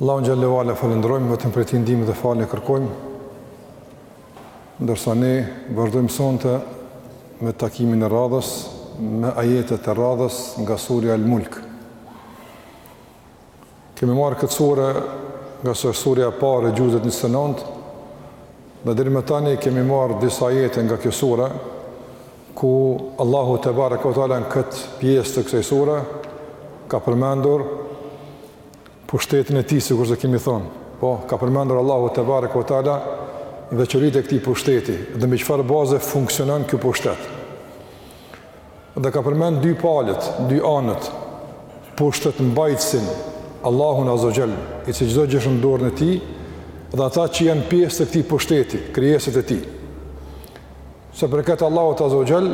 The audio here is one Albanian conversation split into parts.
Allahun xhallahu ala falënderojmë vetëm prej tij ndihmë dhe falje kërkojmë. Ndërsa ne vazhdojmë sonte me takimin e radhës me ajetet e radhës nga surja El-Mulk. Kemi marrë këtë sure ngase surja e parë e xhuzit njëzet e nëntë, dhe deri më tani kemi marrë disa ajete nga kjo sure, ku Allahu tebareke ve teala në këtë pjesë të kësaj sure, ka përmendur pushtetin e tij sikurse kemi thënë, po ka përmendur Allahu tebareke ve teala veçoritë e këtij pushteti dhe mbi çfarë baze funksionon ky pushtet. Dhe ka përmend dy palët, dy anët, pushtetmbajtësin, Allahun Azza wa Jall, i cili çdo gjë është në dorën e tij, dhe ata që janë pjesë të këtij pushteti, krijesat e tij. Sa i përket Allahut Azza wa Jall,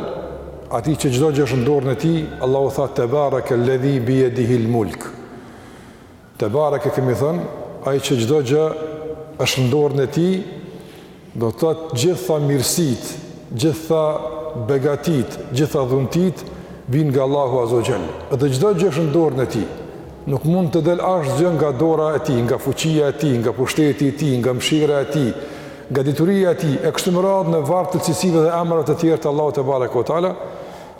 atij që çdo gjë është në dorën e tij, Allahu tha tebareke ledhi bi yadihi al-mulk. Tebareke kemi thënë, ai që çdo gjë është në dorën e tij, do të thotë gjitha mirësit, gjitha begatit, gjitha dhuntit vijnë nga Allahu Azza wa Jall. Dhe çdo gjë është në dorën e tij. Nuk mund të del asgjë nga dora e tij, nga fuqia e tij, nga pushteti i tij, nga mëshira e tij, nga dituria e tij e kështu me radhë në varg të cilësive dhe emrave të tjerë të Allahut tebareke ve teala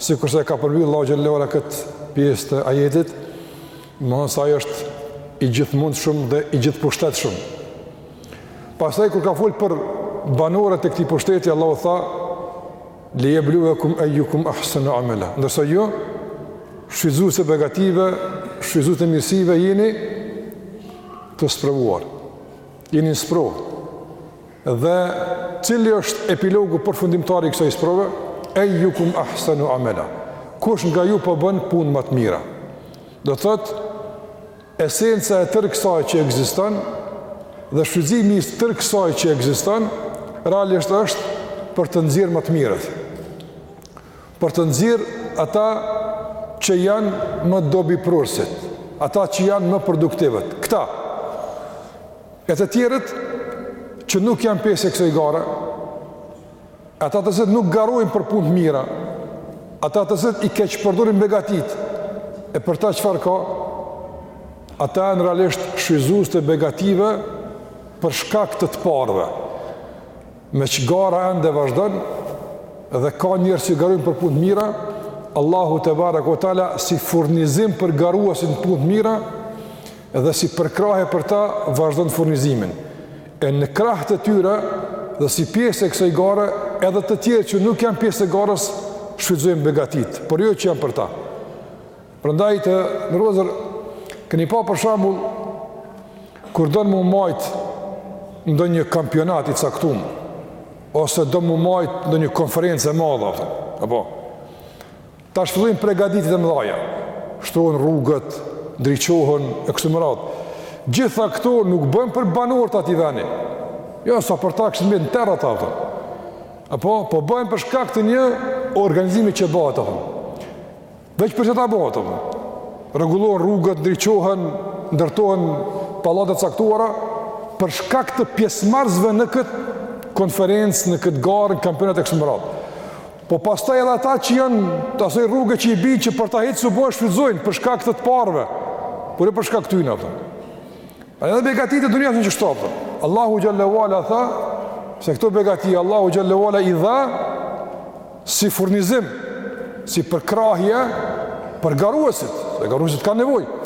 sikurse e ka përmbyll Allahu xhallahu ala kët pjesë të ajetit me thonë se ai është i gjithmundshëm dhe i gjithpushtetshëm pastaj kur ka fol për banorët e këtij pushteti Allahu tha li yabluwakum ayyukum ahsanu amala ndërsa ju shfrytëzues të begative shfrytëzues të mirësive jeni të sprovuar Jeni në sprovë. Dhe cili është epilogu përfundimtar i kësaj sprove? Ejukum ahsanu amela. Kush nga ju po bën punë ma të mira? Do thotë esenca e tërë kësaj që ekziston dhe shfrytëzimi i tërë kësaj që ekziston realisht është për të nxjerrë më të mirët. Për të nxjerrë ata që janë më dobiprurësit, ata që janë më produktivët, këta, e të tjerët që nuk janë pjesë e kësaj gare, ata të cilët nuk garojnë për punë të mira, ata të cilët i keqpërdorin begatit, e për ta çfarë ka, ata janë realisht shfrytëzues të begative për shkak të të parve. Meqë gara ende vazhdon dhe ka njerëz që garojnë për punë të mira, Allahu tebareke ve teala si furnizim për garuesit në punë të mira dhe si përkrahje për ta vazhdon furnizimin. E në krah të tyre dhe si pjesë e kësaj gare edhe të tjerë që nuk janë pjesë e garës shfrytëzojnë begatit, por jo që janë për ta. Prandaj të nderuar vllezër, keni pa për shembull, kur don m'u majtë ndonjë kampionat i caktum, ose don m'u majtë ndonjë konferencë e madhe, apo, tash fillojnë pregaditjet e mëdhaja, shtrohen rrugët, ndriçohen e kështu me radhë. Gjitha këto nuk bëhen për banorë të atij veni, jo, sa për ta kishte mbetë në terr ato, apo, po bëhen për shkak të një organizimi që bëhet, apo, Veç për qeta bëhet, apo. Rregullohen rrugët, ndriçohen, ndërtohen pallate të caktuara, për shkak të pjesëmarrësve në këtë konferencë, në këtë garë, në kampionat e kështu me radhë. Po pastaj edhe ata që janë të asoj rrugë që i bie që për ta hiç s'u bo e shfrytëzojnë për shkak të të parëve, por e jo për shkak të tyne. A edhe begatitë e dunjasë janë qeshtu, apo. Allahu xhele ve ala tha se këto begati Allahu xhele ve ala i dha si furnizim, si përkrahje për garuesit, se garuesit kanë nevojë,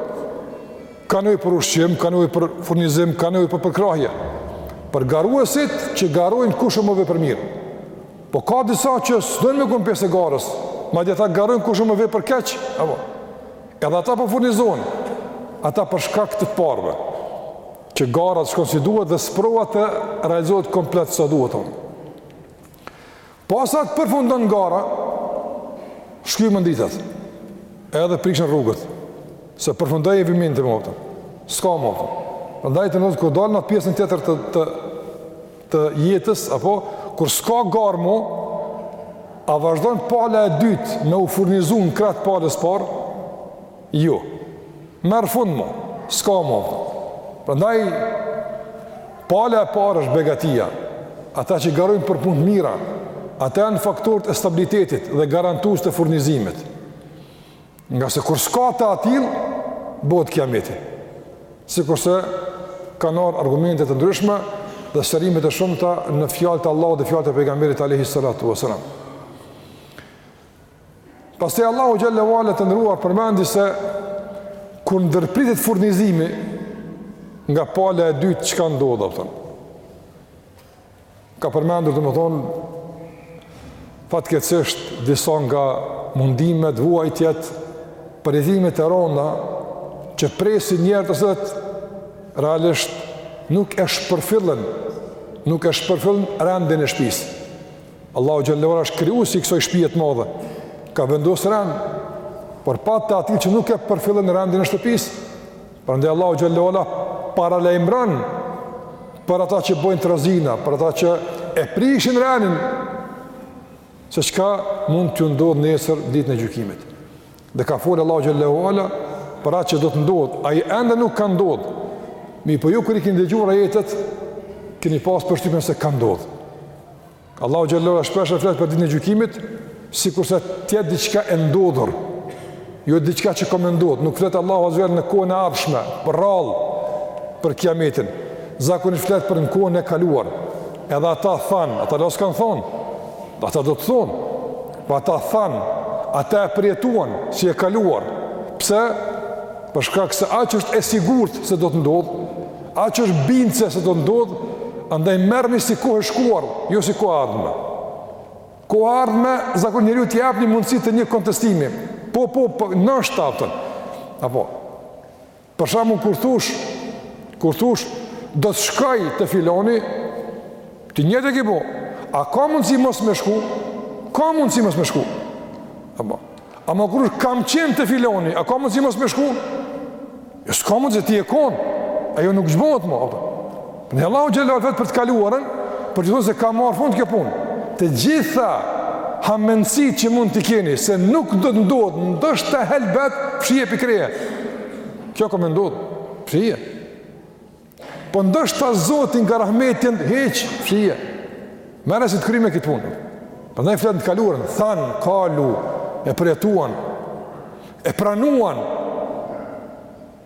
kanë nevojë për ushqim, kanë nevojë për furnizim, kanë nevojë për përkrahje, për garuesit që garojnë kush është më vepërmirë. Po ka disa që s'dojnë me kenë pjesë e garës, madje ata garojnë kush është më vepërkeq, apo, edhe ata po furnizohen, ata për shkak të parëve, që gara të shkon si duhet dhe sprova të realizohet komplet sa duhet, apo. Pasi të përfundon gara, shkymen dritat, edhe prishen rrugët, se përfundoi evenimenti mo, apo, s'ka mo, apo. Ndaj të nderuar vllezër, kur dalë në pjesën tjetër të, të, të jetës, apo, kur s'ka garë mo, a vazhdon pala e dytë me u furnizu në krah të palës parë, Jo. Merr fund mo. S'ka mo. Prandaj pala e parë është begatia. Ata që garojnë për punë të mira, ata janë faktorët e stabilitetit dhe garantues të furnizimit. Ngase kur s'ka të atillë, bëhet kiameti. Sikurse kanë ardhë argumente të ndryshme dhe sqarime të shumta në fjalë të Allahut dhe fjalë të pejgamberit alejhi salatu ve selam. Pastaj Allahu xhele ve ala të nderuar përmendi se kur ndërpritet furnizimi nga pala e dytë çka ndodh, apo. Ka përmendur domethënë fatkeqësisht disa nga mundimet, vuajtjet, përjetimet e rënda që presin njerëzit të cilët realisht nuk e shpërfillën, nuk e shpërfillën rendin e shtëpisë. Allahu xhele ve ala është krijuesi i kësaj shtëpie të madhe. Ka vendosur rend, por pat të atillë që nuk e përfillin rendin e shtëpisë. Prandaj Allahu xhele ve ala paralajmëron për ata që bëjnë trazina, për ata që e prishin rendin se çka mund t'ju ndodhë nesër ditën e gjykimit. Dhe ka fol Allahu xhelle ue ala për atë që do të ndodhë, ai ende nuk ka ndodh. Mirëpo ju kur i keni dëgjuar ajetet, keni pas përshtypjen se ka ndodh. Allahu xhelle ue ala shpesh flet për ditën e gjykimit, sikurse të jetë diçka e ndodhur, jo diçka që ka me ndodh, nuk flet Allahu azze ue xhel në kohën e ardhshme, por rrallë, për kiametin, zakonisht flet për në kohën e kaluar, edhe ata thanë, ata le s'kanë thanë, ata do të thonë, Po ata thanë, ata e përjetuan, si e kaluar. Pse? Për shkak se aq është e sigurt se do të ndodh, aq është bindse se do të ndodh, andaj merrni si kohë e shkuar, jo si kohë e ardhme. Koha e ardhme, zakon njeriut i jap një mundësi të një kontestimi. Po, po, po, nashta atën. Apo, Për shembull kur thush, kur thush do të shkoj te filani, ti nijet e ki bo, a ka mundësi mos me shku? Ka mundësi mos me shku. Apo, ama kur thush kam qenë te filani, a ka mundësi mos me shku? Jo, s'ka mundësi, ti je konë, ajo nuk zhbohet më, apo. Dhe Allahu xhelle flet për të kaluarën, për t'ju thënë se ka marrë fund kjo punë. Të gjitha hamendësitë që mund t'i keni se nuk do të ndodh, ndoshta helbet fshije prej kreje. Kjo s'ka me ndodh fshije. Po ndoshta Zoti nga rahmeti e heq, fshije. Merre si të kryme këtë punë. Prandaj flet në të kaluarën, thanë, kalu, e përjetuan, e pranuan.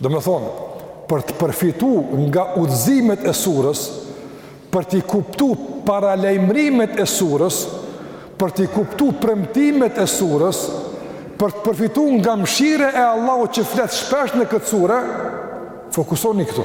Domethonë, për të përfitu nga udhëzimet e surës, për t'i kuptu paralajmërimet e surës, për t'i kuptu premtimet e surës, për të përfitu nga mshira e Allahut që flet shpesh në këtë sure, fokusoni këtu.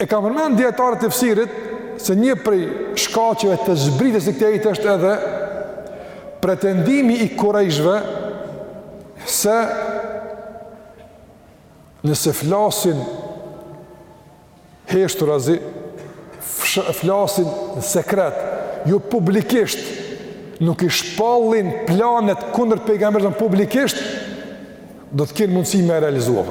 E kanë përmend dijetarët e tefsirit se një prej shkaqeve të zbritjes së këtij ajeti është edhe pretendimi i kurejshëve se nëse flasin heshturazi flasin në sekret jo publikisht nuk i shpallin planet kundër pejgamberit publikisht do të kenë mundësi me realizuar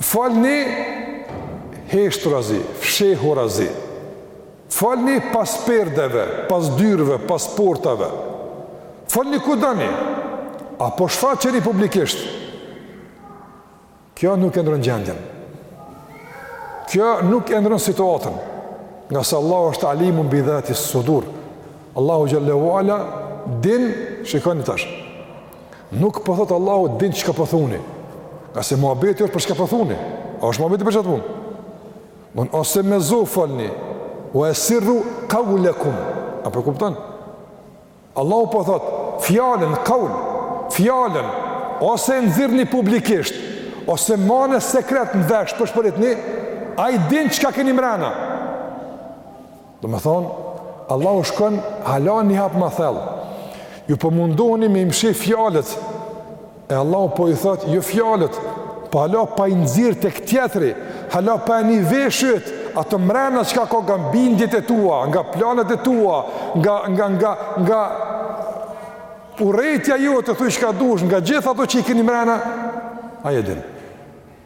Folni heshturazi, fshehurazi. Folni pas perdeve, pas dyerve, pas portave. Folni ku doni. Apo shfaqeni publikisht? Kjo nuk e ndron gjendjen. Kjo nuk e ndron situatën. Ngase Allahu është alimun bidhati sudur. Allahu xhelle ue ala din, shikoni tash, Nuk po thot Allahu din çka po thoni. Ngase muhabeti është për çka po thoni. A është muhabeti për çka thoni? Ose me zo folni. Wa asirru qawlakum. A po kupton? Allahu po thot fjalën qawl, fjalën ose nxirrni publikisht, ose mane sekret në vesh pëshpëritni, ai din çka keni mrena. Domethonë, Allahu shkon hala një hap ma thellë. Ju po mundoni me i mshi fjalët, e Allah po ju thotë, ju jo fjalët, po hala pa i nxjerrë tek tjetri, hala pa i ni vesh, ato mrena çka ka nga bindjet e tua, nga planet e tua, nga, nga, nga, nga, urrejtja jote thuj çka dush, nga gjithë ato që i keni mrena, ai e din.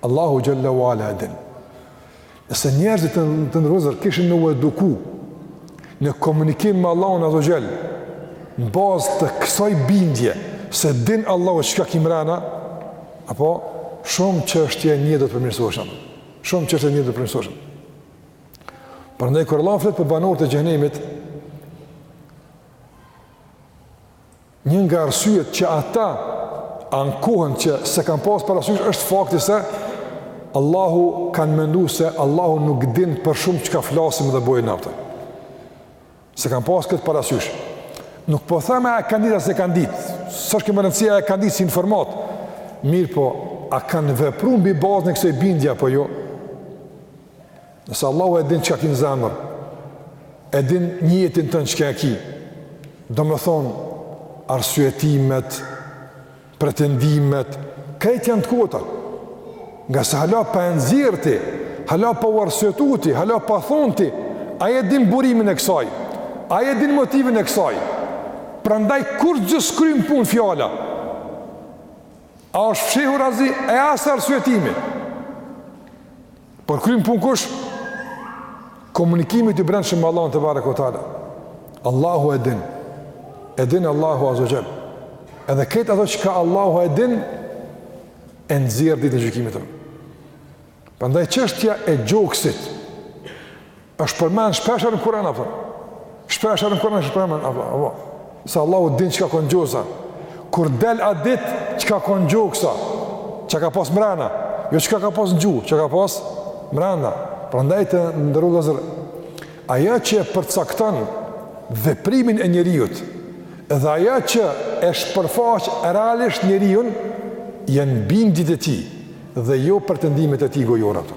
Allahu xhelle ve ala e din. Nëse njerëzit të nderuar vëllezër kishin me u eduku në komunikim me Allahun Azze ve Xhel, në bazë të kësaj bindje, se e din Allahu çka ki mrena, apo shumë çështje do të përmirësoheshin. Shumë çështje do të përmirësoheshin. Prandaj, kur Allah flet për banorët e xhehnemit, Një nga arsyet që ata ankohen që s'e kanë pas parasysh është fakti se Allahu kanë mendu se Allahu nuk din për shumë çka flasim dhe bojna. S'e kanë pas këtë parasysh. Nuk po them e kanë ditë a s'e kanë ditë. S'është me rëndësi a e kanë ditë si informatë. Mirëpo, a kanë vepru mbi bazën e kësoj bindje apo jo? Nëse Allahu e din çka ki në zemër, e din nijetin tën çka e ki, domethonë arsyetimet, pretendimet, krejt janë të kota, ngase hala pa e nxjerrë ti, hala pa u arsyetu ti, hala pa thonë ti, ai e din burimin e kësaj, ai e din motivin e kësaj, prandaj kurrgjë s'kryn punë fjala, a është fshihur a s'i, e as arsyetimi, Por kryn punë kush? Komunikimi yt i brendshëm me Allahun tebareke ve teala. Allahu e din. E din Allahu azze ve xhel. Edhe krejt ato çka Allahu e din e nxjerr ditën e gjykimit. Prandaj çështja e gjoksit është përmend shpeshherë në Kur'an apo? Shpeshherë në Kur'an është përmend apo? Apo. Se Allahu din çka ka n'gjoksa. Kur del a ditë çka ka n'gjoksa? Çka ka pas mbrana? Jo çka ka pas n'gjuhë, çka ka pas mbrana. Prandaj të nderuar vëllezër ajo që e përcakton veprimin e njeriut dhe ajo që e shpërfaq realisht njeriun janë bindjet e tij dhe jo pretendimet e tij gojore ato.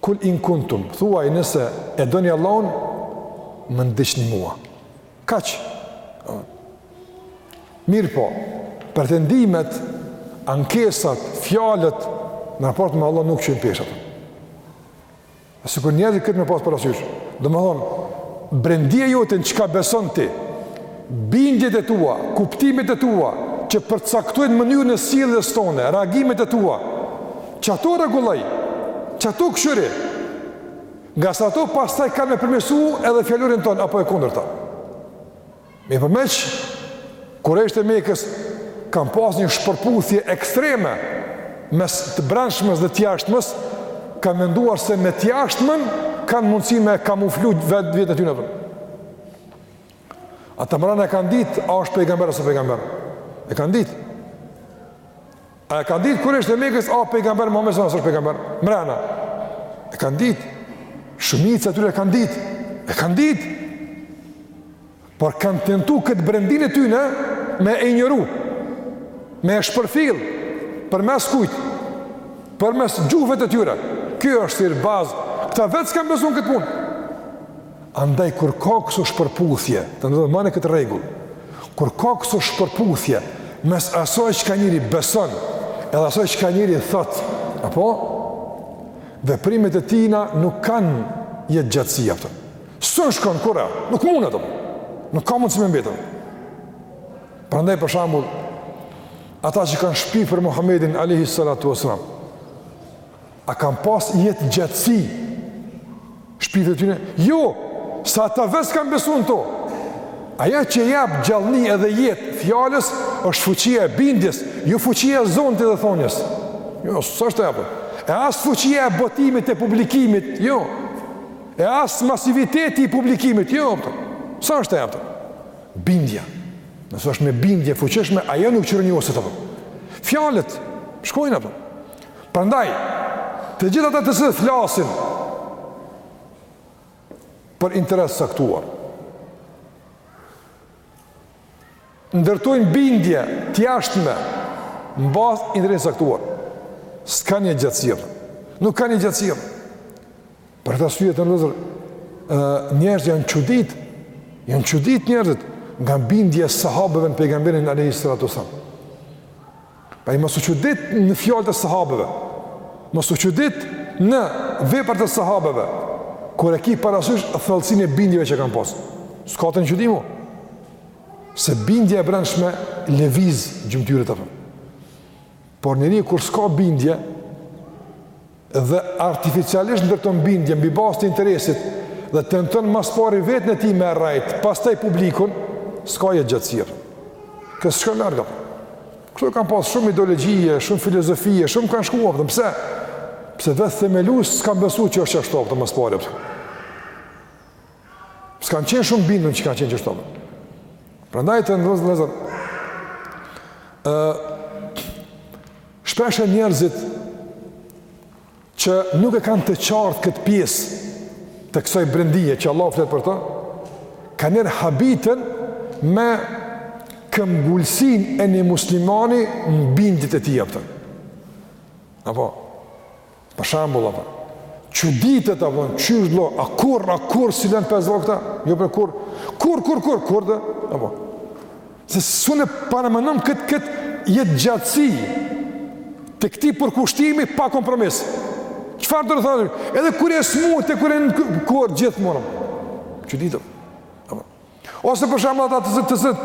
Kul in kuntum, thuaj nëse e doni Allahun, më ndiqni mua. Kaq. Mirëpo, pretendimet, ankesat, fjalët, në raport me Allahun nuk çojnë peshë, apo. Sikur njerëzit këtë me pasë parasysh, domethonë, brendia jote në çka beson ti, Bindjet e tua, kuptimet e tua, që përcaktojnë mënyrën e sjelljes tone, reagimet e tua, qato rregulloji, qato këqyri, ngase ato pastaj kanë me përmirësu edhe fjalorin tonë, apo e kundërta. Mi përmeq, po kurejshët e Mekës, kanë pas një shpërputhje ekstreme, mes të brendshmes dhe të jashtmes, kanë menduar se me të jashtmen, kanë mundësi me kamuflu vetveten e tyne, Ata mrena e kanë ditë, a është pejgamber a s'o pejgamber? E kanë ditë. A e kanë ditë kurejshët e Mekës, a pejgamber, domethonë a s'është pejgamber? Mrena. E kanë ditë. Shumica e tyre e kanë ditë. E kanë ditë. Por kanë tentu këtë brendinë e tyne me e injoru. Me e shpërfill. Përmes kujt? Përmes gjuhëve të tyre. Kjo është sirë bazë. Këta vetë s'kanë besu në këtë punë. Andaj kur ka këso shpërputhje, të nderuar mbani këtë rregull, kur ka këso shpërputhje, mes asoj çka njeri beson, edhe asoj çka njeri thot, apo, veprimet e tina nuk kanë jetëgjatësi, apo. S'un shkon, kurrë, nuk mund ato, nuk ka mundësi me mbet. Prandaj për shembull, ata që kanë shpif për Muhammedin, alejhi salatu wasallam, A kanë pas jetëgjatësi? Shpifjet e tyre? Jo, se ata vetë s'kanë besu në to. Ajo që jap gjallni edhe jetë fjalës, është fuqia e bindjes, jo fuqia e zonit dhe thonies. Jo, s'është ajo. E as fuqia e botimit e publikimit, jo. E as masiviteti i publikimit, jo. S'është ajo. Bindja. Nëse është me bindje të fuqishme, ajo nuk çrrënjoset, apo. Fjalët shkojnë, apo Prandaj, të gjithë ata të cilët flasin për interes të caktuar, ndërtojnë bindje të jashtme në bazë interesit të caktuar. S'kanë jetëgjatësi. Nuk kanë jetëgjatësi. Për këtë arsye të nderuar, njerëzit janë çudit, janë çudit njerëzit nga bindja e sahabeve në pejgamberin alejhi salatu selam. Paj mos u çudit në fjalët e sahabeve. Mos u çudit në veprat e sahabeve. Kur e ki parasysh thellësinë e bindjeve që kanë pas. S'ka aty çudi mo. Se bindja e brendshme lëviz gjymtyrët apo. Por njeriu kur s'ka bindje, dhe artificialisht ndërton bindje mbi bazë të interesit dhe tenton ma së pari veten e tij me rrejt, pastaj publikun, s'ka jetëgjatësi. Kjo s'shkon larg apo. Këto kanë pas shumë ideologji, shumë filozofi, shumë kanë shku apo pse? Pse vetë themeluesit s'kanë besu që është qashtu apo më së pari. S'kan qenë shumë të bindun që kanë qenë ashtu. Prandaj të nderuar vëllezër. Ë Shpeshherë njerëzit që nuk e kanë të qartë këtë pjesë të kësaj brendie që Allahu flet për to, kanjëherë habiten me këmbëngulësinë e një muslimani në bindjet e tij, kupton. Apo, Për shembull apo çuditet apo qysh do, a kurrë a kurrë s'i lën pesë vaktet? Jo për kurrë. Kurrë kurrë kurrë kurrë do? Apo. Se s'un e paramendon kët kët jetëgjatësi të këtij përkushtimi pa kompromis. Çfarë do të thotë? Edhe kur je smut, kur e kur gjithmonë. Çuditet. Apo. Ose për shembull ata të të zot,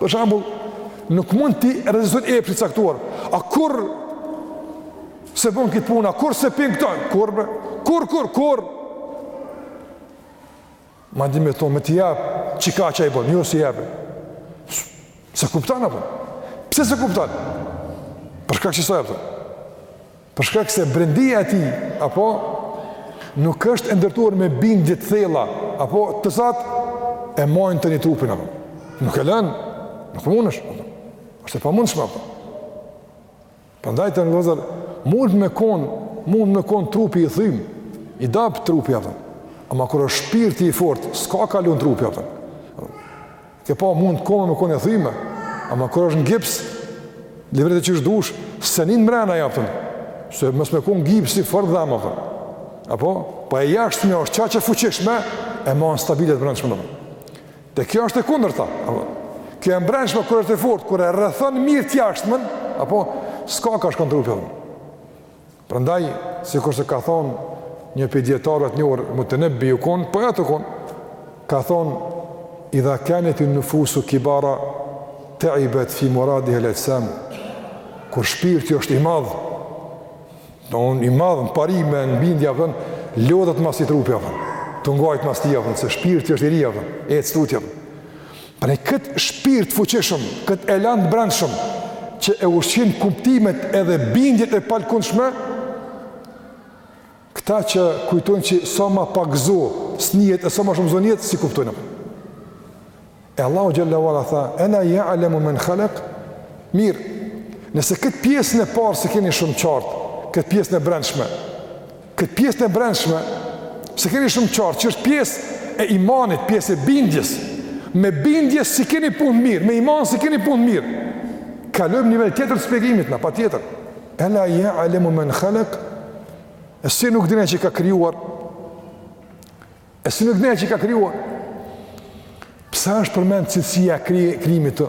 për shembull, nuk mund t'i rezistojë epshit të caktuar. A kurrë s'e bën këtë punë, kurrë s'e pin këto, kurrë be, kurrë kurrë kurrë. Ma di me thonë, me t'i jap, çka, çka i bën, jo s'i jepi. S'e kupton apo? Pse s'e kupton? Për çka që sa jepë? Për shkak se brendia e tij apo nuk është e ndërtuar me bindje të thella, apo të cilat e majnë tanë trupin, apo. Nuk e lënë, nuk munësh, apo. është e pamundshme, apo. Prandaj të nderuar vëllezër, mund me konë, mund me konë trupi i thymë, i dobët trupi, apo. Ama kur është shpirti i fortë, s'ka ka lun trupi, apo. Ke pa mundet koma me konë e thyme, ama kur është në gips, livrite qysh dush, s'e nin mrena, a kupton, se mos me konë gipsi i fortë dhem, a kupton. Apo, po e jashtmja është qaq e fuqishme, e man stabil t'mrenshmen. Dhe kjo është e kundërta, apo. Kjo e mbrendshme kur është e fort, kur e rrethon mirë të jashtmen, apo, s'ka ka shkon trupi, apo. Prandaj, sikurse ka thonë një prej dijetarëve të njohur Mutenebbi u kon poet u kon ka thonë idha kanat an-nufus kibara ta'ibat fi muradiha al-ajsam kur shpirti është i madh don i madh në parime në bindje apo lodhet mas ti trupi apo tu ngajt mas ti apo se shpirti është i ri apo ec tutje Pra këtë shpirt të fuqishëm, këtë elan të brendshëm, që e ushqejnë kuptimet edhe bindjet e palkundshme, këta që kujtojnë që sa ma pak zo, s'nihet e sa ma shumë zo nihet, s'i kuptojnë. E Allahu xhel-le ve ala tha, e la ja'lemu men khalek, mirë, nëse këtë pjesën e parë s'e keni shumë qartë, këtë pjesën e brendshme, Këtë pjesën e brendshme, s'e keni shumë qartë, që është pjesë e imanit, pjesë e bindjes, me bindje s'i keni punët mirë, me iman s'i keni punët mirë. Kalojmë nivel tjetër të shpjegimit na, patjetër. E la ja'lemu men khalek, e si nuk di ai që ka krijuar, e si nuk di ai që ka krijuar, pse është përmend cilësia e krijimit të,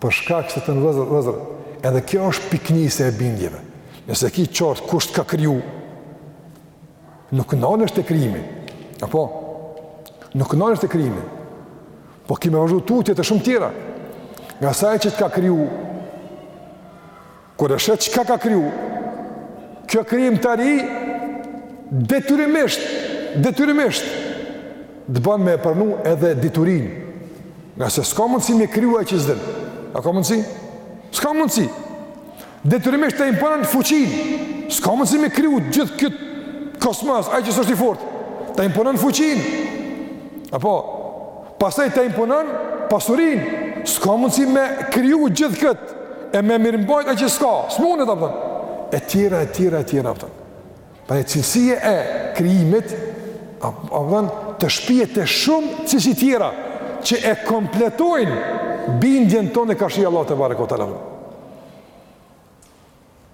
Për shkak se të vëzër, vëzër, edhe kjo është pikënisje e bindjeve. Nëse e ki qartë kush të ka kriju, nuk nalesh te krijimi. Apo? Nuk nalesh te krijimi. Po ki me vazhdu tutje te shumë tjera. Ngase ai që të ka kriju, Kur e sheh çka ka kriju, kjo krijimtari detyrimisht, detyrimisht të bën me e pranu edhe diturinë. Ngase s'ka mundësi me kriju ai që s'din. A ka mundësi? S'ka mundësi. Detyrimisht ta imponon fuqinë. S'ka mundësi me kriju gjithë këtë kosmos, ai që s'është i fort. Ta imponon fuqinë. Apo, Pastaj ta imponon pasurinë, s'ka mundësi me kriju gjithë këtë, e me mirëmbajt ai që s'ka, s'munet, a kupton, e tjera, e tjera, e tjera, a kupton. Pra cilësia e krijimit, a kupton, të shpie te shumë cilësi tjera, që e kompletojnë bindjen tonë karshi Allahut tebareke ve teala.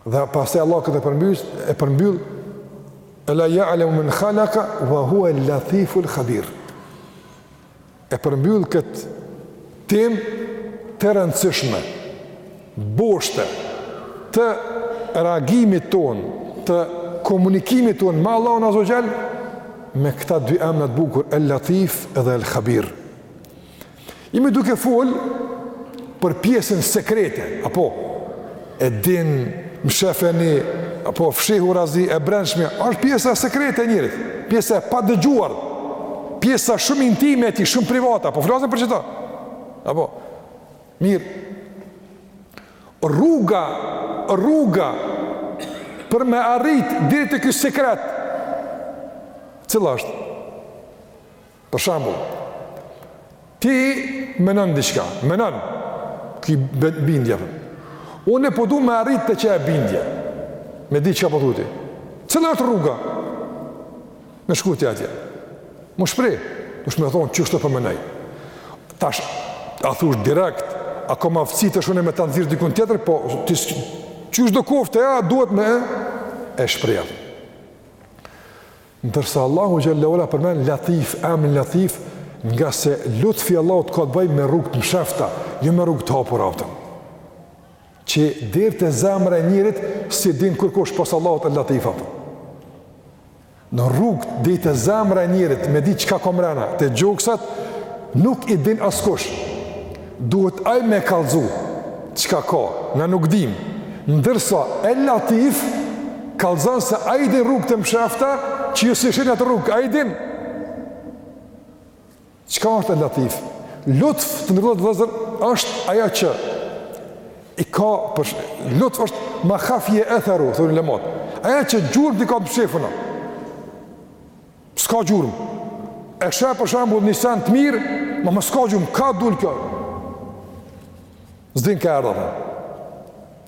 Dhe pastaj Allah këtë përmbyll, e përmbyll e la ja'lem min khalaka wa huwa al-latifu al-khabir. E përmbyll këtë temë të rëndësishme, boshte, të reagimit tonë, të komunikimit tonë me Allahun azze ve xhel me këta dy emna të bukur El Latif dhe El Khabir. Jemi duke fol për pjesën sekrete, apo, e din mshefen apo fshehurazi e brendshme, është pjesa sekrete e njerit, pjesa e padëgjuar, pjesa shumë intime e tij, shumë private, po flasim për qita, apo, mirë, rruga, rruga, për me arrit, deri te ky sekret, cila është, Për shembull, ti menon diçka, menon, ki bindje. Unë po du me arrit te qajo bindje. Me di çka po du ti. Cila është rruga? Me shku te atje. Me shpreh, me m'thon qysh po menon. Tash a thush direkt, a kam aftësi unë me ta nxirr dikun tjetër, po ti qysh do koftë, e duhet me e shpreh. Ndërsa Allahu xhelle ue ala përmend Latif, emrin Latif, ngase lutfi Allahut ka të bëjë me rrugë të mshefta, jo me rrugë të hapura apo. Që deri te zemra e njerit s'i din kurkush pos Allahut el Latif apo. Në rrugë deri te zemra e njerit me di çka ka mrena, te gjoksat nuk i din askush. Duhet ai me e kallxu çka ka, na nuk dimë, ndërsa El Latif kallxon se ai din rrugët e mshefta që ju s'e shihni atë rrugë, ai din. Çka është El Latif? Lutf te Ibn Mendhur është ajo që i ka për lutf është ma khafje e theru, thurin le mot. Ajo që gjurmët i ka të mshefuna. S'ka gjurmë. E sheh për shembull një sen të mirë, amo s'ka gjurmë, kah dul kjo. S'din kah erdh,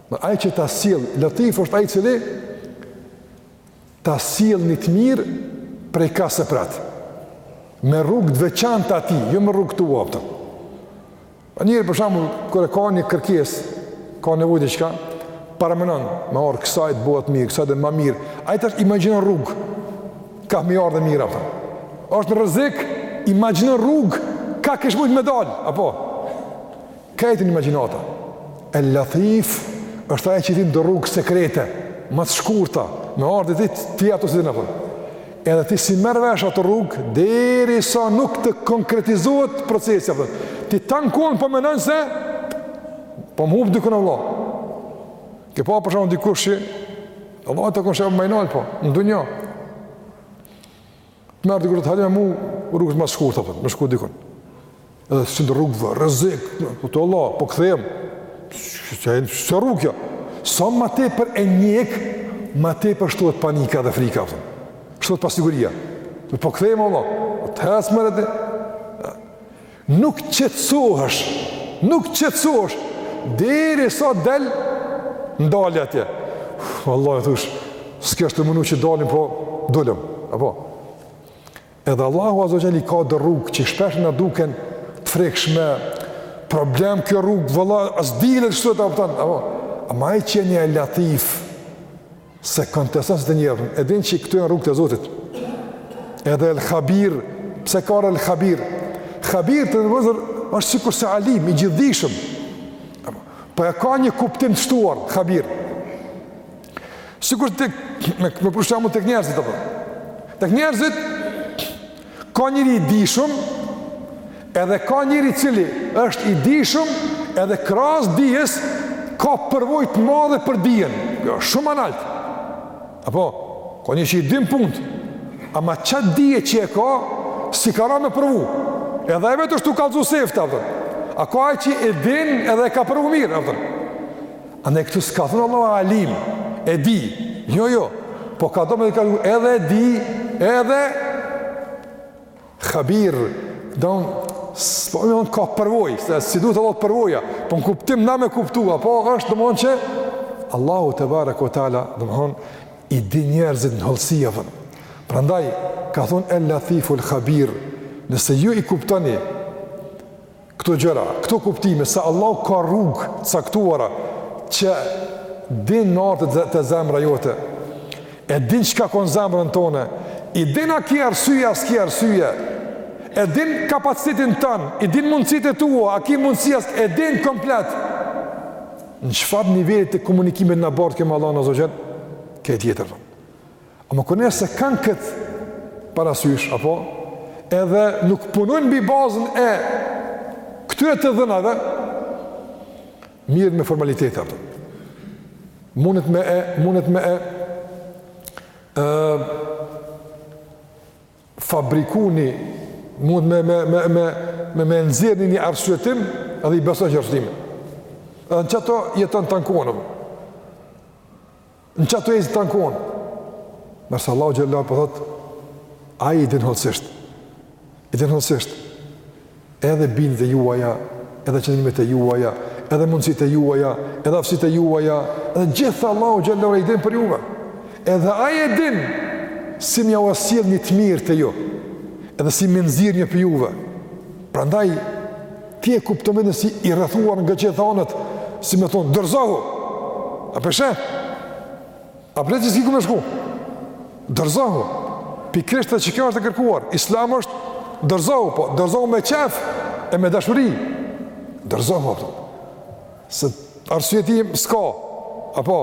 domethënë ai që ta sill, Latif është ai i cili, ta sill një të mirë prej kah s'e pret. Me rrugë të veçantë të tij, jo me rrugë të hapta. Njëri për shembull kur e ka një kërkesë, ka nevojë diçka, paramenon, me ardh kësaj të bëhet mirë, kësaj edhe ma mirë. Ai tash imagjinon rrugë. Kah me i ardh e mira apo? Është në rrezik, imagjinon rrugë, kah kish mujt me dal, apo? Ka te imagjinata. El Latif është ai që i din do rrugë sekrete, ma të shkurta, me ardh, e ti ato s'i din apo. Edhe ti s'i merr vesh ato rrugë derisa nuk të konkretizohet procesi apo. Ti tan kohën po menon se po më hup dikun vallah. Ke pa për shembull dikush që vallah ta kishe me u nal po në dunja. Të merr dikush thot hajde me mu rrugës ma shkurt apo me shku dikun. Edhe si hin në rrugë, rrezik, po vallah, po kthehemi. S'është rrugë kjo. Sa ma tepër e njek, ma tepër shtohet panika dhe frika. Shtohet pasiguria. Dhe po kthehemi vallah. Po të hesë më rëti. Nuk qetësohesh. Nuk qetësohesh. Derisa del, kur dalë atje. Vallahi thush, s'e kishe menu që dalim, po dulëm. Apo? Edhe Allahu Azza wa Jall i ka do rrugë që shpesh na duken të frekshme, problem kjo rrugë, vëlla, as dilet kështu a kupton, apo? Ama ai që e njeh El Latif s'e konteston se të njërën, e din që këto janë rrugët e Zotit. Edhe El Khabir, pse ka El Khabir? Khabir të nderuar vëllezër, është sikurse alim, i gjithdijshëm. Po e ka një kuptim të shtuar, Khabir. Sikur tek me me për shembull tek njerëzit apo. Tek njerëzit ka njeri i dijshëm, edhe ka njeri i cili është i dijshëm, edhe krahas dijes ka përvojë të madhe për dijen. Kjo është shumë ma nalt. Apo ka një që i din punët. Ama qat dije që e ka, s'i ka ra me provu. Edhe ai vetë është tu kallzu sefte, a kupton. A ka ai që e din edhe e ka provu mirë, a kupton. Andaj këtu s'ka thënë Allahu Alim, e di. Jo, jo. Po ka domethënë edhe e di, edhe khabir, domethënë ka përvojë, se s'i duhet Allahut përvoja, po në kuptim na me kuptu, po është domethënë që, Allahu tebareke ve teala, domethënë, i di njerëzit në hollësia, dhe. Prandaj, ka thonë El Latifu l Khabir, nëse ju i kuptoni, Këto gjëra, këto kuptime se Allahu ka rrugë të caktuara që din me ardhë te, te zemra jote, e din çka ka në zemrën tone, i din a ki arsye, a s'ki arsye, e din kapacitetin tan, i din mundësitë e tua, a ki mundësi, a, e din komplet. Në çfarë niveli të komunikimit na bart ky me Allahun Azza wa Jall? Krejt tjetër. Ama kur njerëzit s'e kanë këtë parasysh, apo edhe nuk punojnë mbi bazën e këtyre të dhënave, mirren me formalitete, a kupton. Mundet me e, mundet me e, e fabriku ni, mund me, me, me, me, me, me nxjerr një arsyetim, edhe i beson qat arsyetimin. Edhe në qato jeton tan kohën. Në qato e zi tan kohën? Ndërsa Allahu xhele ve ala po thotë, ai i din hollësisht. I din hollësisht. Edhe bindjet e juaja, edhe qëndrimet e juaja, edhe mundësitë e juaja, edhe aftësitë e juaja, edhe gjitha Allahu xhele ve ala i din për juve. Edhe ai e din si me jau sjell një të mirë te ju, edhe si me nxjerr një prej juve. Prandaj, Ti e kupton veten si i rrethuar nga gjithë anët, si me thonë, dorëzohu! A p'e sheh? A p'e sheh që s'ki ku me shku? Dorëzohu! Pikërisht edhe qekjo është e kërkuar, islam është dorëzohu, po, dorëzohu me qejf e me dashuri. Dorëzohu, a kupton. Se arsyetim s'ka, apo,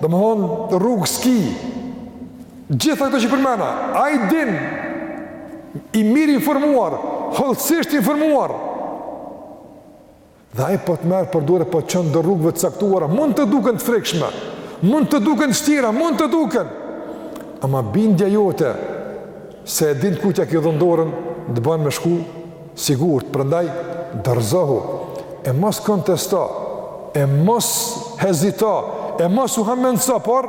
domethënë rrugë s'ki, gjitha këto që përmena, ai din, i mirinformuar, hollësisht informuar, dhe ai po të merr për dore, po të çon do rrugëve të caktuara, mund të duken të frikshme, mund të duken të vështira, mund të duken, ama bindja jote, Se e din kujt ja ke dhënë dorën, të ban me shku sigurt, prandaj dorëzohu e mos kontesto, e mos hezito, e mos u hamendëso, por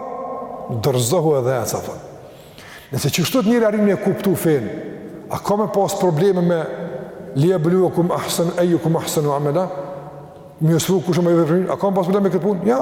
dorëzohu edhe ec atë. Nëse qështu njeri arrin me kuptu fenë, a ka me pas probleme me li jebluvekum ahsen, ejjukum ahsenu amela, me ju sprovu kush më vepërmirë, a ka me pas probleme me këtë punë? Jo,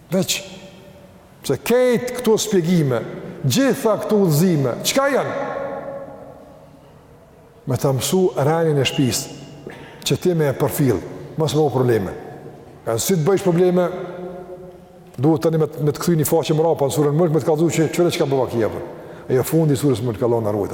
Veç, pse kejt këto spjegime, gjitha këto udhëzime, çka janë? Me ta mësu renin e shpisë, që ti me e përfil, mos me bo probleme. A si të bajsh probleme, duhet tani me të, me të kthy një faqe mrapa në suren Mulk me të kallzu që çfarë çka bon vaki. Ajo fundi i sures Mulk Allahu na ruajt.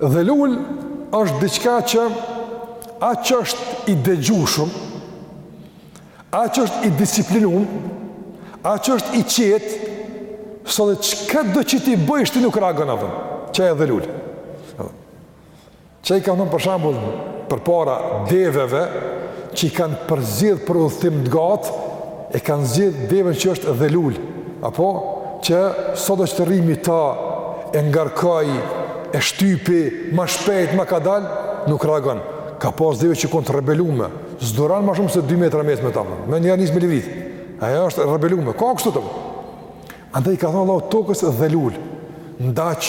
Dhelul është diçka që aq është i dëgjushëm, aq që është i disiplinuar, aq që është i qetë, sa dhe çka do që ti bëjsh ti nuk reagon atë. Qaj dhelul. Ça i kanë për shembull përpara deveve që i kanë përzgjedh për udhëtim të gatë, E kanë zgjedhë deven që është dhelul, apo që sa dosh të rri mi ta, e ngarkoj, e shtypi, ma shpejt, ma kadal, nuk reagon. Ka pas deve që konë të rebelume, s'duron ma shumë se 2 metra me ec me ta, menjëherë nis me lëvit. Ajo është rebelume, ka kështu të më. Andaj ka thonë Allah, tokës dhelul, ndaq,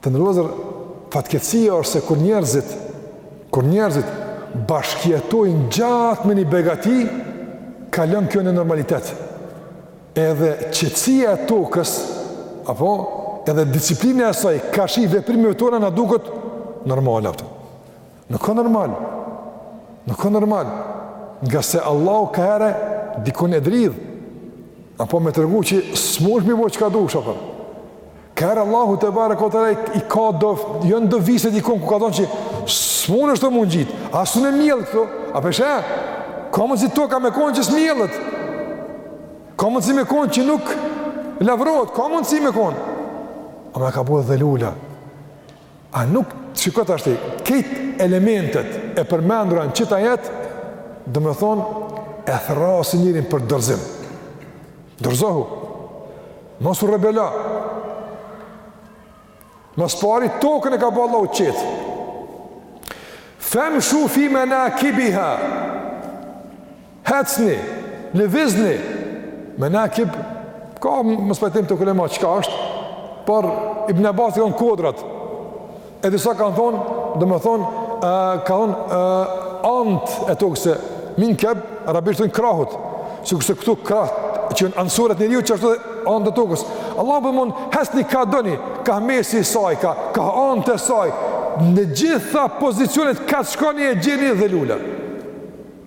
Të nderuar vëllezër, fatkeqësia është se kur njerëzit, kur njerëzit bashkjetojnë gjatë me një begati, kalon kjo në normalitet. Edhe qetësia e tokës, apo, edhe disiplina e saj, karshi veprimeve tona na duket normale, a kupton. Nuk ka normal. Nuk ka normal. Ngase Allahu ka herë dikun e dridh. Apo me tregu që smush me bo çka dush, apo. Ka herë Allahu tebareke ve teala i ka do, jon do vise dikun ku ka thonë që smush është të mund gjitë. As s'un e mjell këtu, a po e sheh? Ka mundësi toka me konë që s'mjellet. Ka mundësi me konë që nuk lavrohet, ka mundësi me konë. Ama e ka bo dhelula. A nuk shikon tash ti, krejt elementet e përmendura në qit ajet, domethonë e thrrasin njerin për dorëzim. Dorëzohu. Mos u rebelo. Ma s'pari tokën e ka bo Allahu qetë. Femshu fi menakibiha. Hecni, lëvizni. Menakib ka mospajtim tek ulema çka është, por Ibn Abbas ka thonë kodrat. E disa kanë thonë, domethonë, ka thonë, anët e tokës se minkeb, arabisht thonë krahut, sikurse këtu krahët, që jon anësoret e njeriut qashtu anët e tokës. Allahu po thon, hecni ka doni, ka mesi saj, ka, ka anët e saj, në gjitha pozicionet ka shkoni e gjeni dhelula.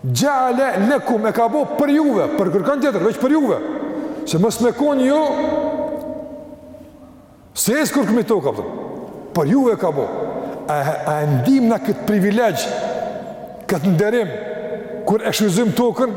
Xheale lekum e ka bo për juve, për kërkon tjetër, veç për juve. Se mos me kon ju, s'e shkrukmi tokën, për, për juve e ka bo. A, a e ndim na këtë privilegj, këtë nderim, kur e shfrytzojm tokën,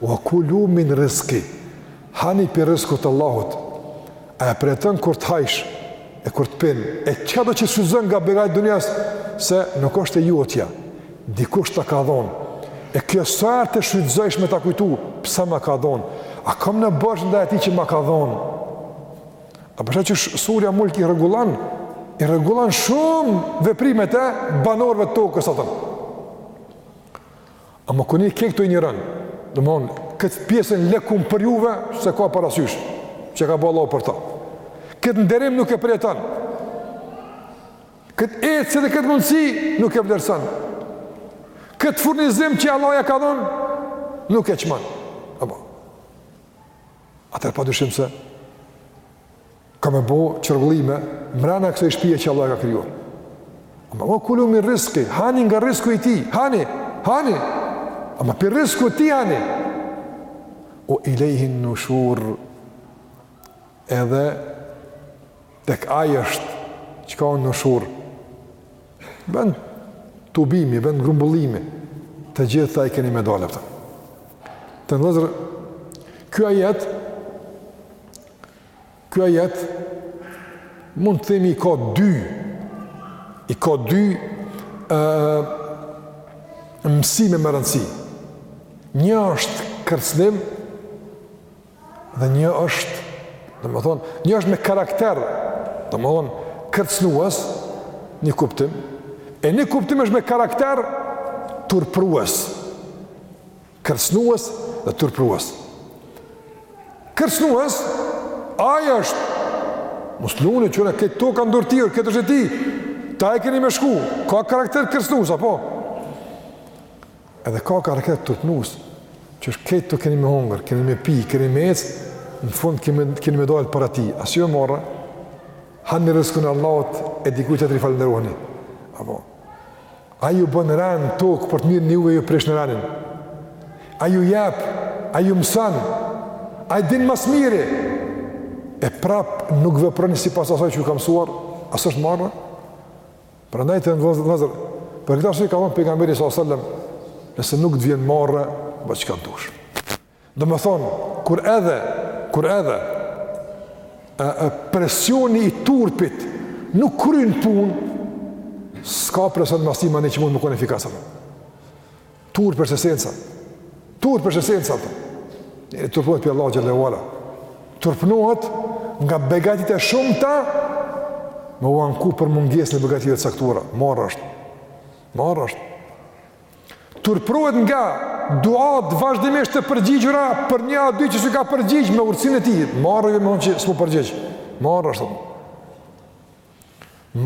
Ua kulu min rizki, hani pi rrizkut të Allahut. A e përjeton kur të hajsh e kur të pin, e çkado që shfrytzon nga begaj dunjas se nuk është e jotja. Dikush ta ka dhon. E kjo sa herë të shfrytëzosh me ta kujtu, pse ma ka dhon? A kam ndonjë borxh ndaj atij që ma ka dhon? A për qata që surja mulk i rregullon, i rregullon shumë veprimet e banorëve të tokës ton. Ama kur njeri këtu i injoron, domethonë, këtë pjesën lekum për juve, s'e ka parasysh, që e ka bo Allahu për ta. Këtë nderim nuk e përjeton. Këtë ecje dhe këtë mundësi nuk e vlerëson. Këtë furnizim që Allah ja ka dhon, nuk e çmon. Atëherë pa dyshim se, Ka me bo çrregullime, mrena kësoj shpije që Allah ka krijuar. Ama ue kulu min rizki, hani nga rrisku i tij, hani, hani, ama pi rriskut tij hani. Ue ilejhin nushur, edhe tek ai është, çka nushur, vendtubimi, vend grumbullimi, të gjithë te ai keni me dalë, pëtëm. Të nderuar, ky ajet, Ky ajet mund të themi i ka dy i ka dy ë mësime me rëndësi. Një është kërcënim dhe një është, domethënë, një është me karakter, domethënë kërcënues, një kuptim, e një kuptim është me karakter turprues. Kërcënues dhe turpërues. Kërcënues, ai është, mos luni, qe kjo tokë n'dorë t'tij është, kjo është e tij, te ai keni me shku, ka karakter kërcënues, apo? Edhe ka karakter turpnues, qysh n'këtë tokë keni me hongër, keni me pi, keni me ecë, në fund keni, keni me dalë para tij, a s'ju vjen marre, hani rrëskun e Allahut, e dikuj tjetri i falënderoheni, apo? Ai ju bën ren n'tokë për të mirën e juve, ju prishni renin. Ai ju jep, ai ju mëson. Ai din më së miri. E prap nuk veproni sipas asaj që ju ka mësuar, a s'është marre. Prandaj vëllezër Për këtë arsye ka thënë pejgamberi sallallahu alajhi wasallam, nëse nuk të vjen marre, bëj çka dush. Domethonë, kur edhe, kur edhe, e, e, presioni i turpit nuk kryn pun, s'ka presion mas, s'ma merr që mund me kon efikas. Turpi është esenca. Turpi është esenca. T'turpnohet prej Allahut xhelle ve ala. Turpnohet nga begatitë e shumta, me u anku për mungesën e begative t'caktuara. Marre është. Marre është. Turpërohet nga duat vazhdimisht të përgjigjura për një a dy që s'u ka përgjigj me urtësinë e tij. Marre me... s'm'u përgjigj. Marre është.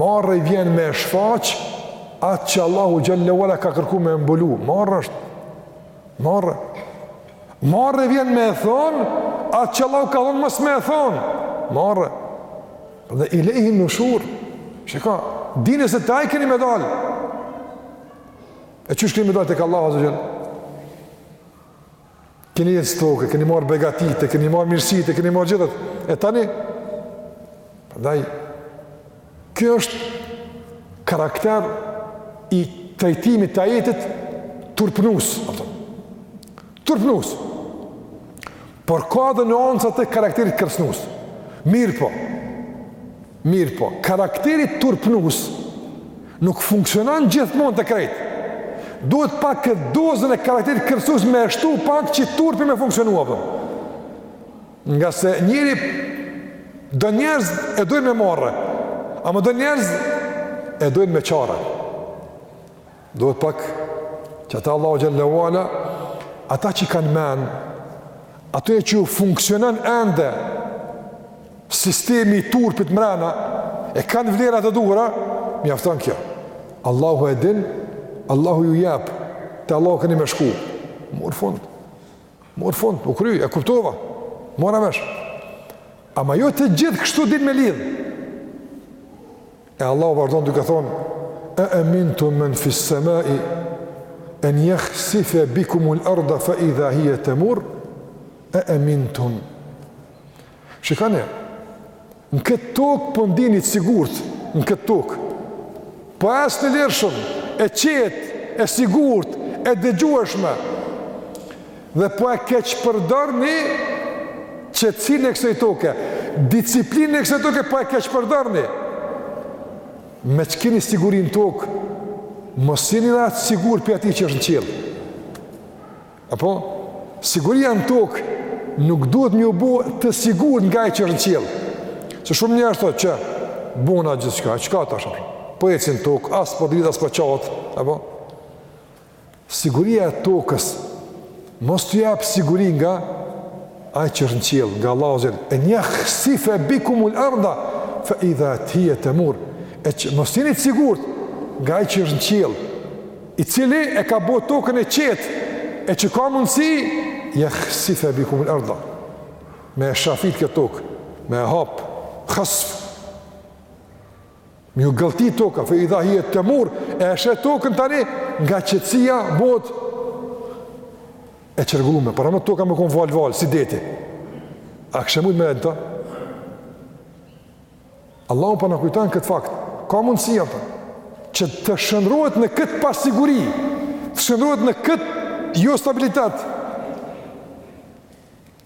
Marre i vjen me shfaq atë që Allahu xhelle ve ala ka kërku me mbulu. Marre është. Marre. Marre i vjen me e thon atë që Allahu ka thënë mos me e thon. Marre. Ve ilejhin-nushur. Shikoj, dini se te ai keni me dalë. E qysh keni me dalë tek Allahu azze ve xhel? Keni jetu n'tokë, e keni marrë begatitë, e keni marrë mirësitë, e keni marrë gjithë. E tani, prandaj, kjo është karakter i trajtimit të ajetit turpnus. Përndaj, Turpnus. Por ka dhe nuanca të karakterit kërcnus. Mirëpo. Mirëpo. Karakteri turpnus nuk funksionon gjithmonë te krejt. Duhet pak këtë dozën e karakterit kërcnus me e shtu pak që turpi me funksionua për. Po. Ngase njëri do njerëz e dojnë me marre, ama do njerëz e dojnë me qare. Duhet pak që ata Allahu xhelle ve ala ata që kanë mend, atyne që ju funksionon ende sistemi i turpit mrena e kanë vlerat e duhura, mjafton kjo. Allahu e din, Allahu ju jep, te Allahu keni me shku. Mur fund. Mur fund, u kry, e kuptova. Mora vesh. Ama jo të gjithë kështu din me lidh. E Allahu vazhdon duke thonë: "E amintum men fi s-samai an yakhsifa bikum al-ardha fa idha hiya tamur?" E amintum. Shikoni. Në këtë tokë po ndiheni të sigurt, në këtë tokë. Po asht e lirshme, e qetë, e sigurt, e dëgjueshme. Dhe po e keqpërdorni qetësinë e kësaj toke, disiplinën e kësaj toke po e keqpërdorni. Meqë kini siguri n'tokë, mos jini edhe të sigurt prej atij që është në qiell. Apo? Siguria në tokë nuk duhet me ju bo të sigurt nga ai që është në qiell. Se shumë njerëz thotë qe, bona gjithçka, çka tash, po eci n'tokë, as po dridhet, as po çahet, apo. Siguria e tokës mos t'ju jap siguri nga ai që është në qiell, nga Allahu azza jall. En yakhsifa bikum al-ardha fa idha hiya tamur. E që mos t'jeni të sigurt nga ai që është në qiell, i cili e ka bo tokën e qetë, e që ka mundësi yakhsifa bikum al-ardha. Me e shafit këtë tokë, me hap, khasf. Ju gëlltit toka, fa idha hiya tamur, e sheh tokën tani, nga qetësia bohet e çrregullume, paramendo toka me kon valë-valë, si deti. A kishe mujt me ec në ta? Allahu po na kujton këtë fakt, ka mundësia për, po, që të shndërrohet në këtë pasiguri, të shndërrohet në këtë jostabilitet,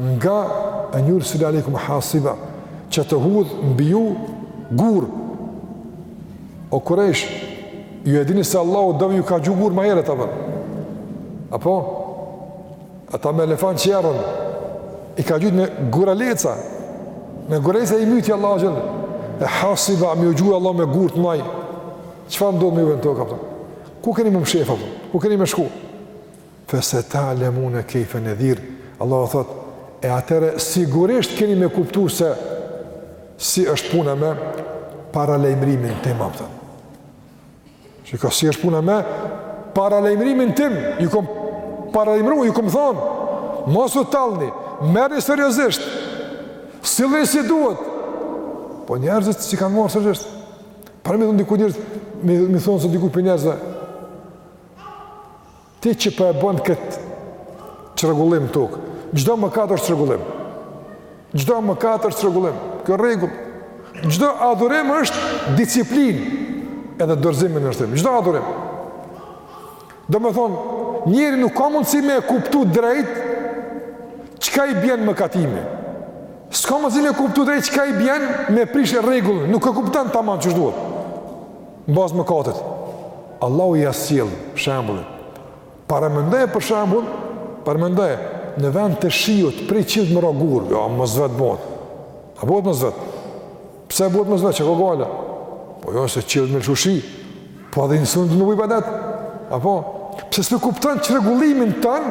Nga en jursile alejkum hasiba që të hudh mbi ju gur o kurejsh ju e dini se Allahu do vi ju ka gju gur ma heret ve apo ata me elefant që erdhën i ka gjujt me guraleca me guraleca i myti Allahu xhel e hasiba me ju gju Allahu me gur të maj çfarë ndodh me juve në tokë ku keni me u mshef apo ku keni me shku Feseta'lemune kejfe nedhir, Allahu thot, E atëherë sigurisht keni me kuptu se si është puna me paralajmërimin tim apo. Shikoj si është puna me paralajmërimin tim, ju kom paralajmëru, ju kom thon, mos u tallni, merrni seriozisht. Sillnu si duhet. Po njerëzit s'e kanë marrë seriozisht. Pra me thon dikuj njerëz, me me thon se dikuj prej njerëzve. Ti që po e bën kët çrregullim n'tokë. Çdo mëkat është çrregullim. Çdo mëkat është çrregullim. Kjo rregull. Çdo adhurim është disiplinë. Edhe dorëzim e nënshtrim. Çdo adhurim. Domethonë, njeri nuk ka mundësi me e kuptu drejt çka i bjen mëkatimi. S'ka mundësi me kuptu drejt çka i bjen me prish rregullin. Nuk e kupton taman qysh duhet. në bazë mëkatit. Allahu ia sjell shembullin. Paramendoje për shembull, paramendoje në vend të shiut prej qiellit me ra gurë, jo ja, mos vet bën. A bëhet mos vet? Pse bëhet mos vet çka gale? Po jo se qielli me lshu shi. Po edhe insani të bojë ibadet. Apo pse s'e kupton çrregullimin tan?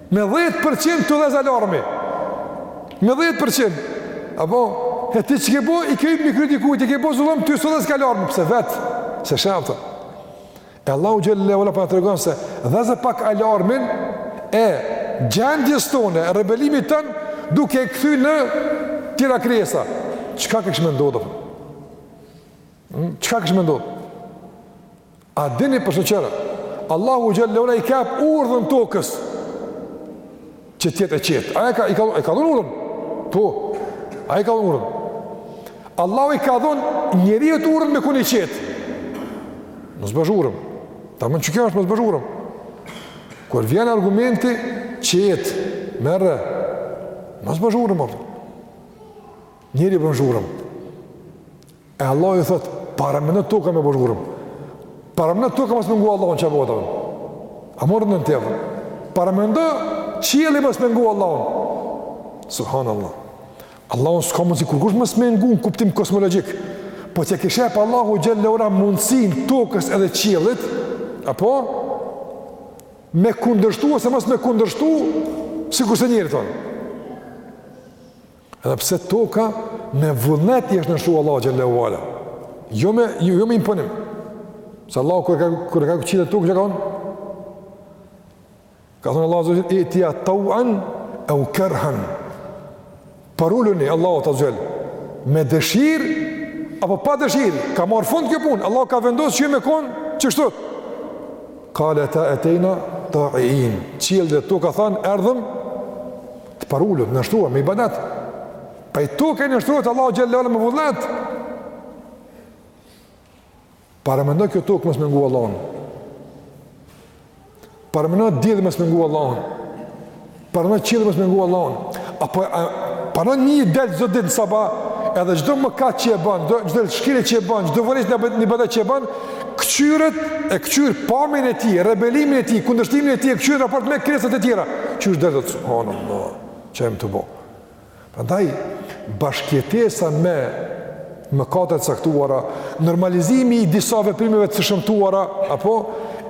Me dhjetë për qind të dhez alarmi. Me dhjetë për qind. Apo, e ti që ke bo, i ke hi mi kry dikujt, i ke bo zullum, ty s'të dhez ka alarmi, pse vetë, s'e sheh E Allahu xhel-le ue ala po na tregon se dheze pak alarmin e gjendjes tone, rebelimit tan, duke e kthy në tjera krijesa. Çka kish me ndodh? Çka kish me ndodh? A dini për shëqërë? Allahu xhel-le ue ala i jep urdhën tokës që t'jetë e qetë. A e ka, i ka, e ka dhënë urdhën? Po, a e ka dhënë urdhën? Allahu i ka dhënë njeriut urdhën me kon i qetë. Mos bo zhurëm. Taman që kjo është mos bo zhurëm. Kur vjen argumenti, qetë, more, mos bo zhurëm. Njeri bon zhurëm. E Allahu i thot, paramendo toka me bo zhurëm. Paramendo toka mos me ngu Allahun që bëtë avë. A morë në në tjefë. Paramendo qielli mos me ngu Allahun. Subhanallah. Allahun s'ka mundësi kurkush mos me ngu në kuptim kosmologjik. Po të kish jep Allahu xhel-le ue ala mundësinë tokës edhe qiellit, apo me kundërshtu ose mos me kundërshtu, sikurse njerit tonë. Edhe pse toka me vullnet i është nënshtru Allahut xhel-le ue ala. Jo me, jo, jo me imponim. Se Allahu kur e ka, kur e ka qiell e tokë, çka ka thonë? Ka thonë Allahu xhel-le ue ala, itija tauan eu kerhan. Përuluni Allahut xhel-le me dëshirë, apo pa dëshirë, ka marë fund kjo punë, Allah ka vendosë që ju me konë qishtu. Kaleta etejna taiin. Qielli dhe toka thanë, erdhëm, Të përulur, të nënshtruar, me ibadet. Pra toka e nënshtruar te Allahu xhel-le ue ala me vullnet. Paramendo kjo tokë mos me ngu Allahun. Paramendo dielli mos me ngu Allahun. Paramendo qielli mos me ngu Allahun. Apo, paramendo njeri del çdo ditë në sabah, edhe çdo mëkat që e bën, çdo çdo shkelje që e bën, çdo vonë në ibadet që e bën, Këqyret e këqyr pamjen e tij, rebelimin e tij, kundërshtimin e tij e këqyr raport me krijesat e tjera. Këqyre te subhanallah. Ça me t'bo. Prandaj bashkëjetesa me mëkate të caktuara, normalizimi i disa veprimeve të shëmtuara, apo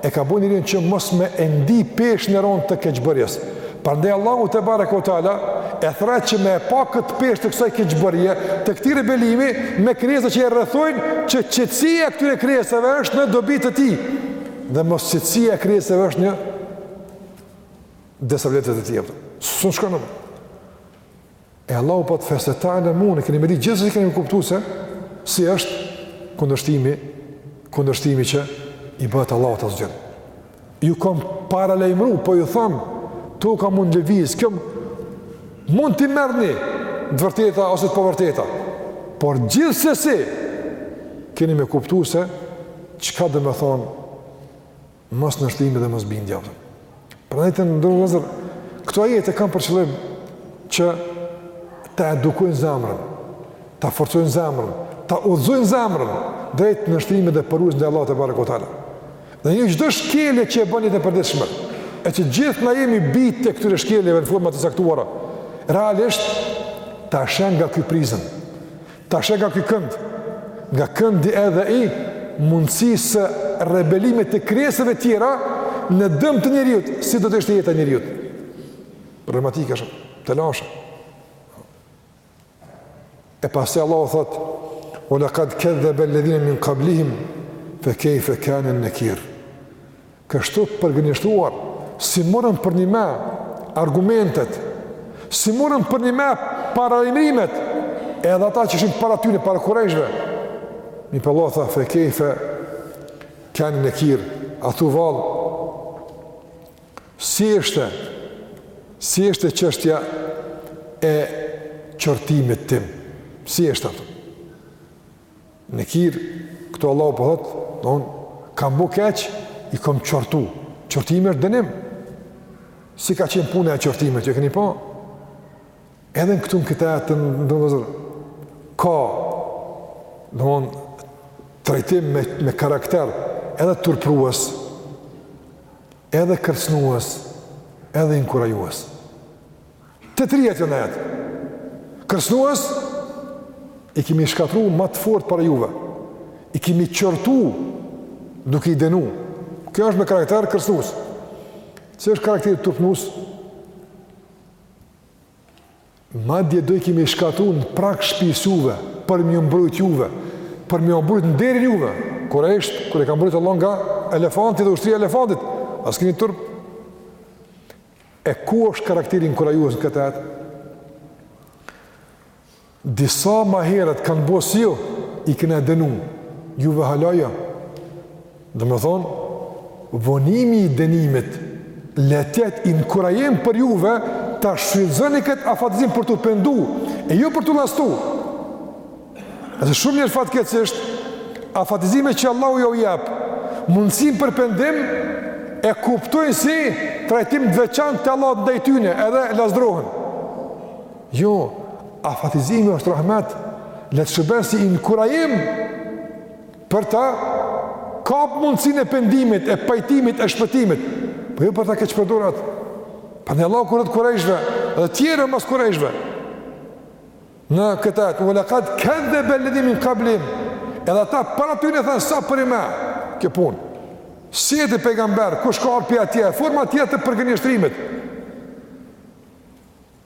e ka bon njerin që mos me e ndi peshën e rëndë të keqbërjes. Prandaj Allahu te bareke te ala e thret që me e pa këtë peshë të kësaj keqbërje, të këtij rebelimi me krijesat që e rrethojnë, që qetësia e këtyre krijesave është në dobi të tij. Dhe mos qetësia e krijesave është një disa vlerë të tij. S'u shkon më. E Allahu po thotë, fe se ta'lemune, keni me di gjithsesi keni me kuptu se, si është kundërshtimi, kundërshtimi që i bëhet Allahut azze ue xhel. Ju kom paralajmëru, po ju them, toka mund lëviz, kjo mund t'i merrni të vërteta ose të pavërteta. Por gjithsesi, keni me kuptu se, çka domethonë, Mosnënshtrimi dhe mosbindja. Prandaj të nderuar vëllezër, këto ajete kanë për qëllim që ta edukojnë zemrën, ta forcojnë zemrën, ta udhëzojnë zemrën, drejt nënshtrimit dhe përuljes ndaj Allahut te bareke te ala. Dhe një çdo shkelje që e bëjmë të përditshme, e që gjithë na jemi bij të këtyre shkeljeve në forma të caktuara, realisht ta sheh nga ky prizëm, Ta sheh nga ky kënd, nga këndi edhe i mundësisë së rebelimit të krijesave tjera në dëm të njeriut, si do të ishte jeta e njeriut. Problematike, telashe. E pastaj Allahu thot: "Wa laqad kadhaba alladhina min qablihim fa kayfa kana nakir." Kështu përgënjeshtuan, s'i morën përnjime argumentet, s'i morën përnjime paralajmërimet, edhe ata që ishin para tyre, para kurejshve. Mirëpo Allahu tha, fe kejfe, kane nekir, a thu vallë, si ishte, si ishte çështja e qortimit tim, si ishte ato. Nekir, këtu Allahu po thot, domethënë kam bo keq, i kam qortu. Qortimi është dënim. Si ka qenë puna e qortimit, ju e keni pa? Edhe në këtu në këtë, të nderuar vëllezër, ka domethënë trajtim me me karakter edhe turpërues, edhe kërcënues, edhe inkurajues. Të trijat janë në ajet. Kërcnues, i kemi shkatrru ma të fortë para juve. I kemi qortu duke i dënu. Kjo është me karakter kërcnues. Ç'është karakteri turpnues? Madje do i kemi shkatrru në prag shpisë juve, për me ju mbrojt juve, për me jua mbrojt nderin juve. Kurejshët, kur ju ka mbrojt Allahu nga elefanti dhe ushtria e elefantit, a s'keni turp. E ku është karakteri inkurajues në këtë ajet? Disa ma herët kanë bo si ju, i kena dënu, juve hala jo. Domethënë, vonimi i dënimit, le t'jetë inkurajim për juve, ta shfrytëzoni këtë afatizim për t'u pendu, e jo për t'u lazdru. Edhe shumë njerëz fatkeqësisht, afatizimin që Allahu jau jep, mundësinë për pendim, e kuptojnë si trajtim të veçantë të Allahut ndaj tyne, edhe lazdrohen. Jo, afatizimi është rahmet, le të shërben si inkurajim për ta kap mundësinë e pendimit, e pajtimit, e shpëtimit, po jo për ta keqpërdorë atë. Prandaj Allahu kur u thotë kurejshve, dhe tjerëve mas kurejshve, Në këtë ajet, "Wa laqad kadhaba alladhina min qablihim", edhe ata para tyre thanë sa për i më kjo punë. S'je ti pejgamber, kush ka ardh prej atje, forma tjera të përgënjeshtrimit.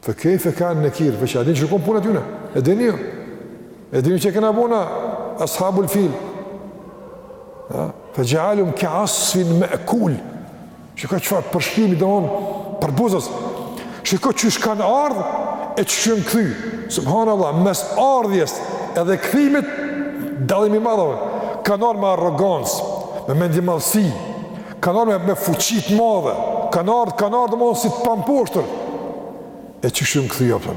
Fe kejfe kane nekir, a e dini çka kem bo na atyne, e dini jo, e dini çka kena bo na, ashabul fil, fe xhealehum ke asfin me'kul, Shiko çfarë përshkrimi domethënë përbuzës. Shiko qysh kanë ardhë e qysh janë kthy. Subhanallah mes ardhjes edhe kthimit dallim i madh. Kanë ardh me arrogancë, me mendjemadhësi, kanë ardh me fuqi të madhe, kanë ardh, kanë ardh domethënë si të pamposhtur. E qysh janë kthy apo?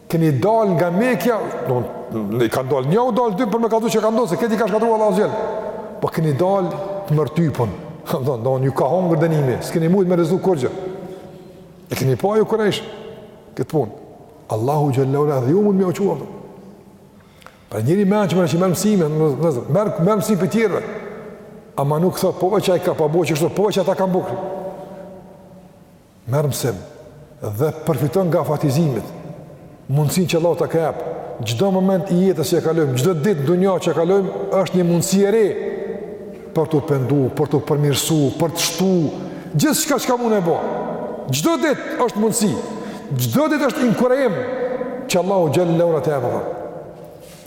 Keni dal nga Mekja, domethënë ka dal një, ka dal dy për me kallzu çka ka ndodh, se këta i ka shkatrru Allahu xhel. Po keni dal të mërtypun. Domethënë ju ka hongër dënimi, s'keni mujt me rrëzu kurgjo. E keni pa ju kurejsh këtë punë. Allahu xhelle ue ala edhe ju mund me ju çu atë. Pra njeri i mençëm që merr mësime, më zot, merr mësime prej tjerëve. Ama nuk thot po veç ai ka pa bëu çështë, po veç ata kanë bëu. Merr mësim dhe përfito nga afatizimi, mundësinë që Allahu ta jep. Çdo moment i jetës që e kalojmë, çdo ditë dunja që e kalojmë është një mundësi e re për t'u pendu, për t'u përmirësu, për të shtu gjithçka çka mun e bon. Çdo ditë është mundësi. Çdo ditë është inkurajim që Allahu xhelle ue ala ta jep.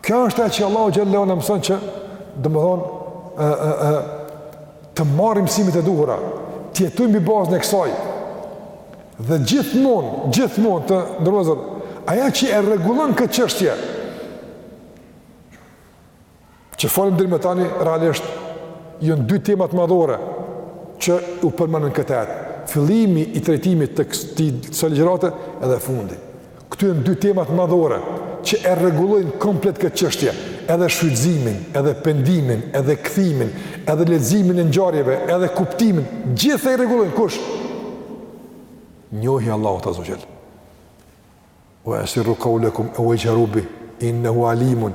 Kjo është ajo që Allahu xhele ue ala na mëson që, domethënë, e, e, e, të marrim mësimet e duhura, të jetojmë mbi bazën e kësaj, dhe gjithmonë, gjithmonë të nderuar, ajo që e rregullon këtë çështje, që folëm deri më tani, realisht, janë dy temat madhore, që u përmendën këto ajete, fillimi i trajtimit të kësaj ligjërate edhe fundi. Këto janë dy temat madhore që e rregullojnë komplet këtë çështje, edhe shfrytëzimin, edhe pendimin, edhe kthimin, edhe leximin e ngjarjeve, edhe kuptimin, gjithë i rregullojnë kush? Njohja e Allahut azze ue xhel. Wa asirru qawlakum awijharu bihi innahu alimun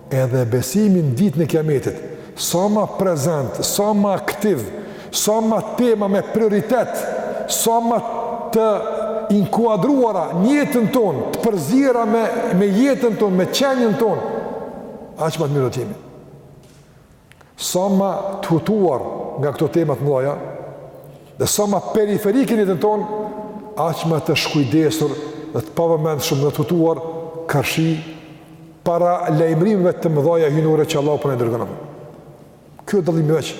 Edhe besimi në ditën e Kiametit, sa ma prezent, sa ma aktiv, sa ma tema me prioritet, sa ma të inkuadruara në jetën tonë, të përzira me, me jetën tonë, me qenien tonë, aq ma të mirë do t'jemi. sa ma të hutuar nga këto tema të mëdhaja, dhe sa ma periferike në jetën tonë, aq ma të shkujdesur dhe të pavëmendshëm dhe të hutuar, karshi paralajmërimeve të mëdhaja hyjnore që Allahu po na i dërgon. Kjo â dallimi veç,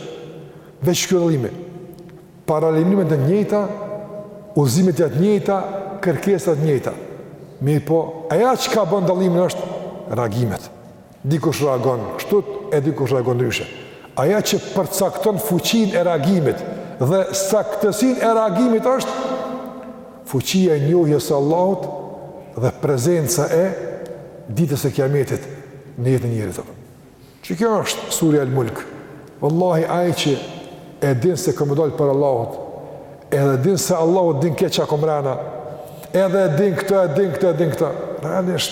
veç kjo â dallimi, paralajmërimet të njëjta, udhëzimet janë të njëjta, kërkesat të njëjta. Mirëpo, aja që ka bërë dallimin është reagimet. Dikush reagon kështu e dikush reagon ndryshe. Aja që përcakton fuqinë e reagimit dhe saktësinë e reagimit është fuqia e njohjes së Allahut dhe prezenca e ditës së kiametit në jetën e njeriut. Që kjo është surja el-Mulk. Wallahi ai që e din se kom me dalë para Allahut edhe din se Allahu e din çka kom mrena edhe din këta, din këta, din këta. Realisht,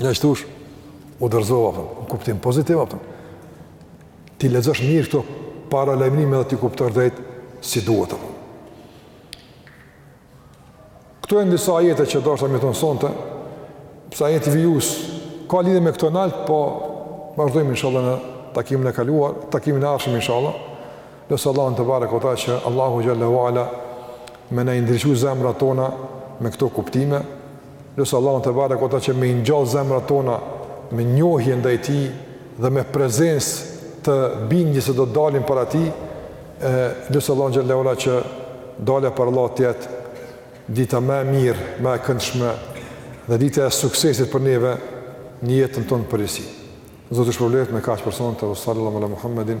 Ja që thush, u dorëzova, apo, në kuptim pozitiv, apo, t'i lexosh mirë këto paralajmërime dhe t'i kuptosh drejt si duhet, apo. Këto janë disa ajete që deshta me i thënë sonte, se ajeti vijues ka lidhje me këto naltë, po vazhdojmë inshallah në takimin e kaluar, takimin e ardhshëm inshallah, lus Allahun tebareke ue teala që Allahu xhele ue ala me na i ndriçu zemrat tona me këto kuptime, Lus Allahun tebareke ue teala që me i ngjall zemrat tona me njohje ndaj Tij dhe me prezencë të bindjes se do të dalim para Tij. E lus Allahun xhele ue ala që dalja para Allahut të jetë dita më e mirë, më e këndshme dhe dita e suksesit për neve në jetën tonë në përgjithësi. Zoti ju shpërbleftë, me kaq për sonte, ue sallallahu ala Muhammedin